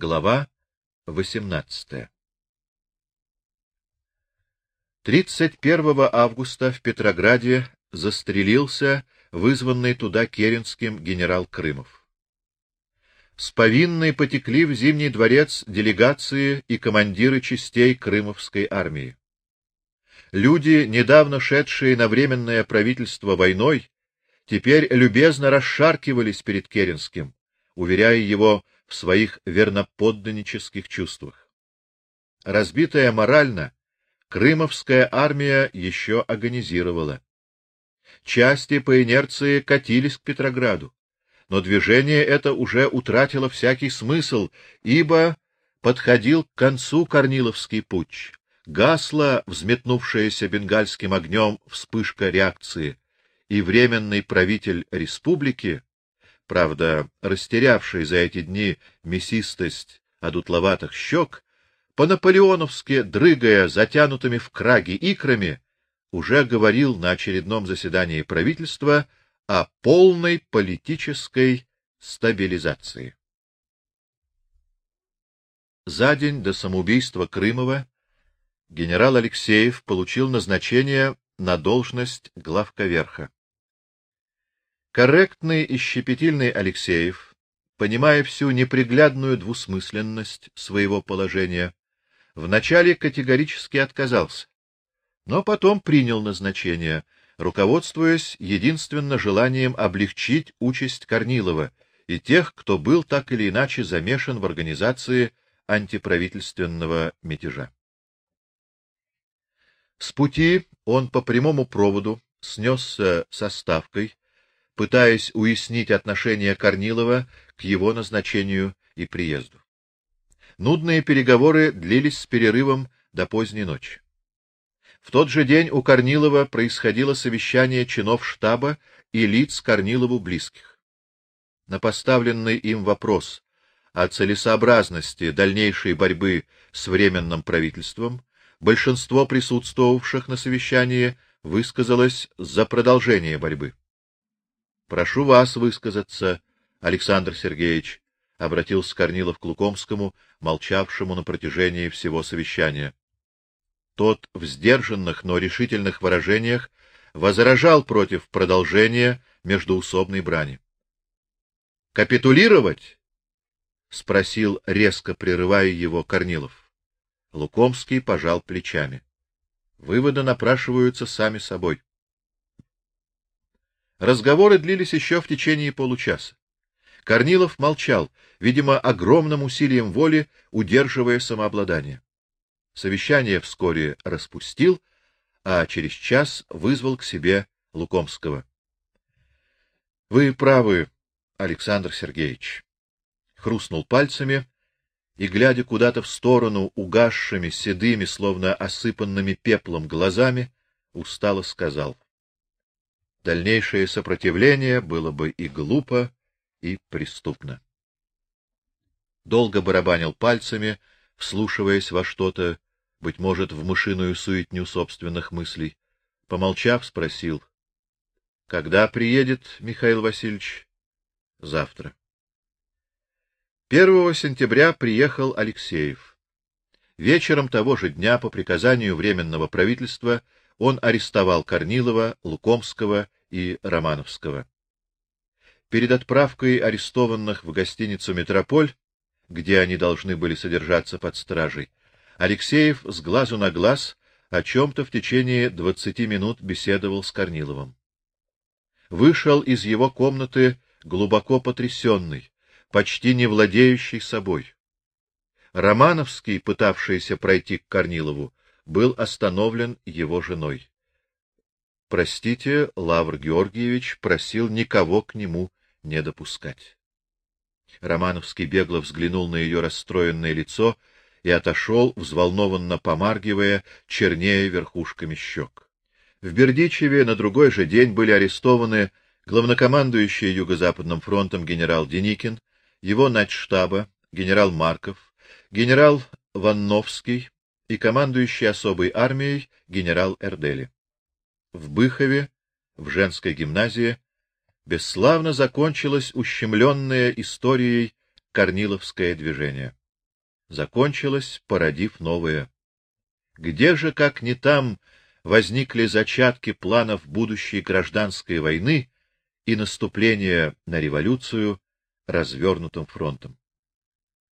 Глава 18. 31 августа в Петрограде застрелился вызванный туда Керенским генерал Крымов. С повинной потекли в Зимний дворец делегации и командиры частей Крымовской армии. Люди, недавно шедшие на временное правительство войной, теперь любезно расшаркивались перед Керенским, уверяя его в своих верноподданнических чувствах. Разбитая морально, Крымовская армия еще агонизировала. Части по инерции катились к Петрограду, но движение это уже утратило всякий смысл, ибо подходил к концу Корниловский путч. Гасла взметнувшаяся бенгальским огнем вспышка реакции, и временный правитель республики, правда, растерявший за эти дни мясистость одутловатых щек, по-наполеоновски дрыгая затянутыми в краги икрами, уже говорил на очередном заседании правительства о полной политической стабилизации. За день до самоубийства Крымова генерал Алексеев получил назначение на должность главковерха. Корректный и щепетильный Алексеев, понимая всю неприглядную двусмысленность своего положения, вначале категорически отказался, но потом принял назначение, руководствуясь единственно желанием облегчить участь Корнилова и тех, кто был так или иначе замешан в организации антиправительственного мятежа. С пути он по прямому проводу снесся со ставкой, пытаясь уяснить отношение Корнилова к его назначению и приезду. Нудные переговоры длились с перерывом до поздней ночи. В тот же день у Корнилова происходило совещание чинов штаба и лиц Корнилову близких. На поставленный им вопрос о целесообразности дальнейшей борьбы с временным правительством большинство присутствовавших на совещании высказалось за продолжение борьбы. Прошу вас высказаться, Александр Сергеевич, обратился Корнилов к Лукомскому, молчавшему на протяжении всего совещания. Тот в сдержанных, но решительных выражениях возражал против продолжения междоусобной брани. Капитулировать? спросил резко прерывая его Корнилов. Лукомский пожал плечами. Выводы напрашиваются сами собой. Разговоры длились еще в течение получаса. Корнилов молчал, видимо, огромным усилием воли удерживая самообладание. Совещание вскоре распустил, а через час вызвал к себе Лукомского. Вы правы, Александр Сергеевич. Хрустнул пальцами и глядя куда-то в сторону угасшими седыми, словно осыпанными пеплом глазами, устало сказал: Дальнейшее сопротивление было бы и глупо, и преступно. Долго барабанил пальцами, вслушиваясь во что-то, быть может, в мышиную суетню собственных мыслей. Помолчав, спросил: "Когда приедет Михаил Васильевич?" "Завтра". 1 сентября приехал Алексеев. Вечером того же дня по приказанию временного правительства он арестовал Корнилова, Лукомского и Романовского. Перед отправкой арестованных в гостиницу Метрополь, где они должны были содержаться под стражей, Алексеев с глазу на глаз о чем то в течение двадцати минут беседовал с Корниловым. Вышел из его комнаты глубоко потрясенный, почти не владеющий собой. Романовский, пытавшийся пройти к Корнилову, был остановлен его женой. Простите, Лавр Георгиевич просил никого к нему не допускать. Романовский бегло взглянул на ее расстроенное лицо и отошел, взволнованно помаргивая, чернее верхушками щек. В Бердичеве на другой же день были арестованы главнокомандующий Юго-Западным фронтом генерал Деникин, его начштаба генерал Марков, генерал Ванновский и командующий особой армией генерал Эрдели. В Быхове, в женской гимназии, бесславно закончилось ущемленное историей Корниловское движение. закончилась, породив новое. Где же, как не там, возникли зачатки планов будущей гражданской войны и наступления на революцию развернутым фронтом?